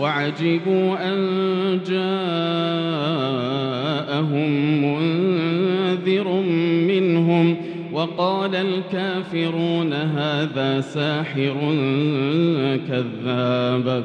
وعجبوا أن جاءهم منذر منهم وقال الكافرون هذا ساحر كذاب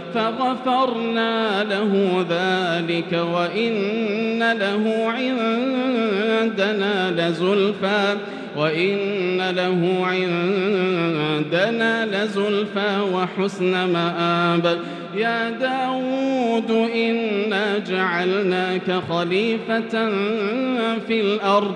فغفرنا له ذلك وإن له عندنا لزلفى وإن له عندنا لزلفى وحسن مآب. يا داود إنا جعلناك خليفة في الأرض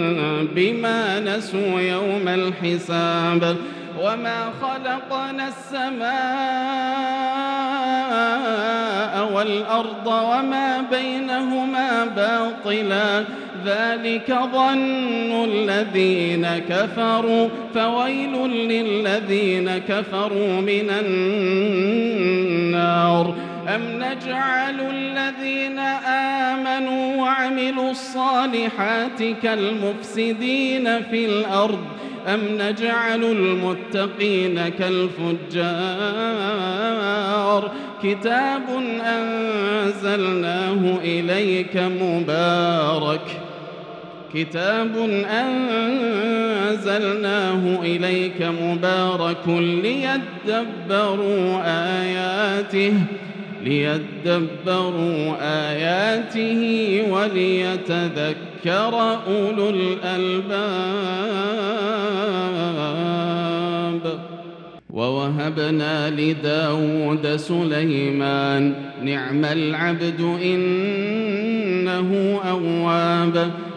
بما نسوا يوم الحساب وما خلقنا السماء والأرض وما بينهما باطلا ذلك ظن الذين كفروا فويل للذين كفروا من النار أم نجعل الذين آمنوا وعملوا الصالحات كالمفسدين في الأرض أم نجعل المتقين كالفجار كتاب أنزلناه إليك مبارك كتاب أنزلناه إليك مبارك ليدبروا آياته ليدبروا آياته وليتذكر أولو الألباب. ووهبنا لداود سليمان نعم العبد إنه أواب.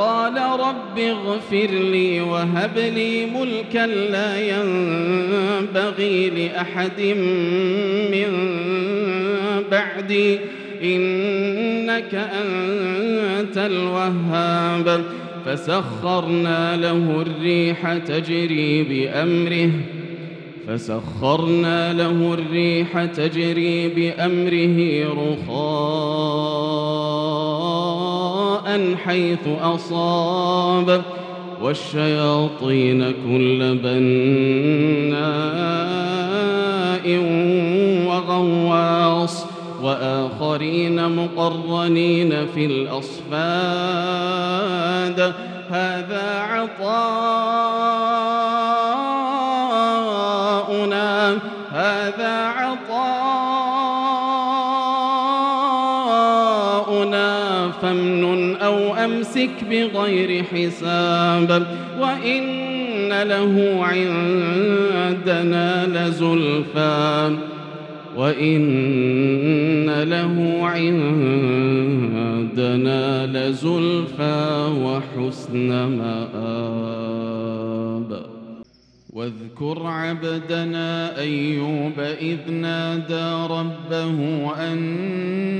قال رب اغفر لي وهب لي ملكا لا ينبغي لأحد من بعدي إنك أنت الوهاب. فسخرنا له الريح تجري بأمره فسخرنا له الريح تجري بأمره رخاء. حيث أصاب والشياطين كل بناء وغواص وآخرين مقرنين في الأصفاد. هذا عطاؤنا أو أمسك بغير حساب وإن له عندنا لزلفى وإن له عندنا لزلفى وحسن مآب. واذكر عبدنا أيوب إذ نادى ربه أني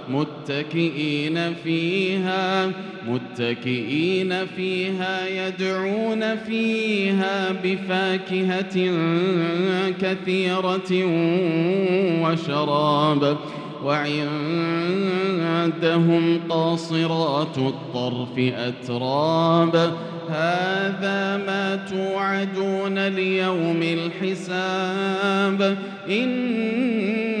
متكئين فيها متكئين فيها يدعون فيها بفاكهة كثيرة وشراب. وعندهم قاصرات الطرف أتراب. هذا ما توعدون ليوم الحساب. إن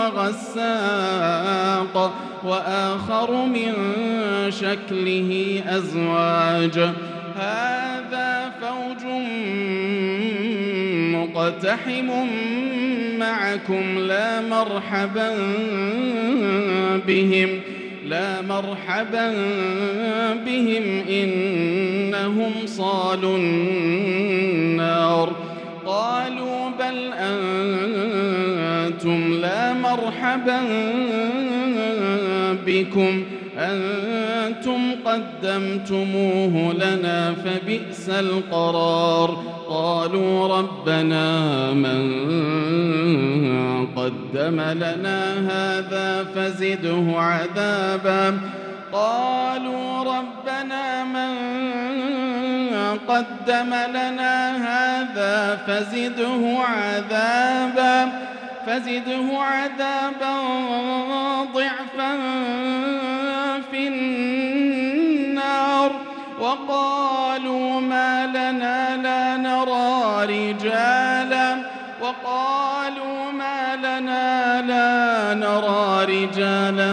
وغساق وآخر من شكله أزواج. هذا فوج مقتحم معكم لا مرحبا بهم لا مرحبا بهم إنهم صالوا النار. قالوا بل أنتم لا مرحبا بكم. أنتم قدمتموه لنا فبئس القرار. قالوا ربنا من قدم لنا هذا فزده عذابا. قالوا ربنا من قدم لنا هذا فزده عذابا. فزده عذابا ضعفا في النار وقالوا ما لنا لا نرى رجالا وقالوا ما لنا لا نرى رجالا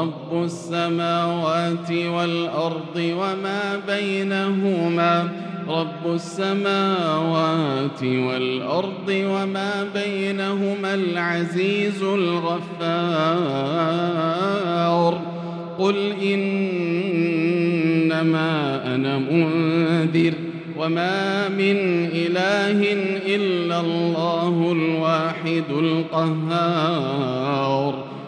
رب السماوات والأرض وما بينهما رب السماوات والأرض وما بينهما العزيز الغفار. قل إنما أنا منذر وما من إله إلا الله الواحد القهار.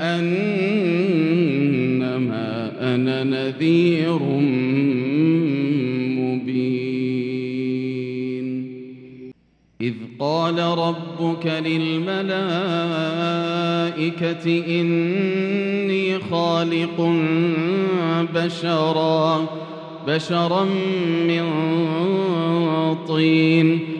أنما أنا نذير مبين. إذ قال ربك للملائكة إني خالق بشراً بشرا من طين.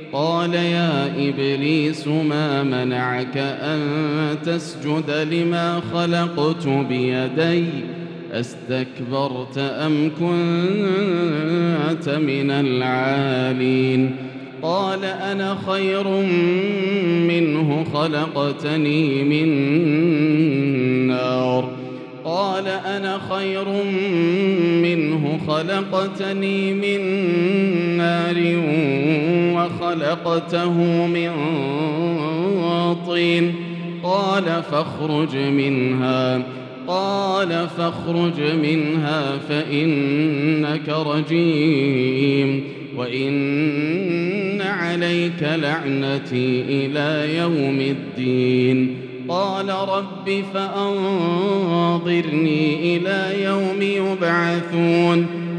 قال يا إبليس ما منعك أن تسجد لما خلقت بيدي؟ أستكبرت أم كنت من العالين؟ قال أنا خير منه خلقتني من نار. قال أنا خير منه خلقتني من نار وخلقته من طين. قال فاخرج منها. قال فاخرج منها فإنك رجيم. وإن عليك لعنتي إلى يوم الدين. قال رب فأنظرني إلى يوم يبعثون.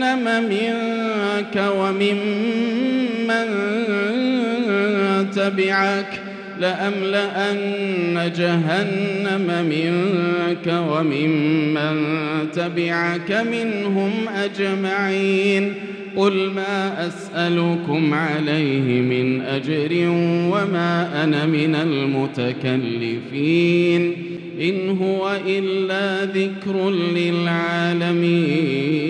منك ومن من تبعك لأملأن جهنم منك وممن تبعك منهم أجمعين. قل ما أسألكم عليه من أجر وما أنا من المتكلفين. إن هو إلا ذكر للعالمين.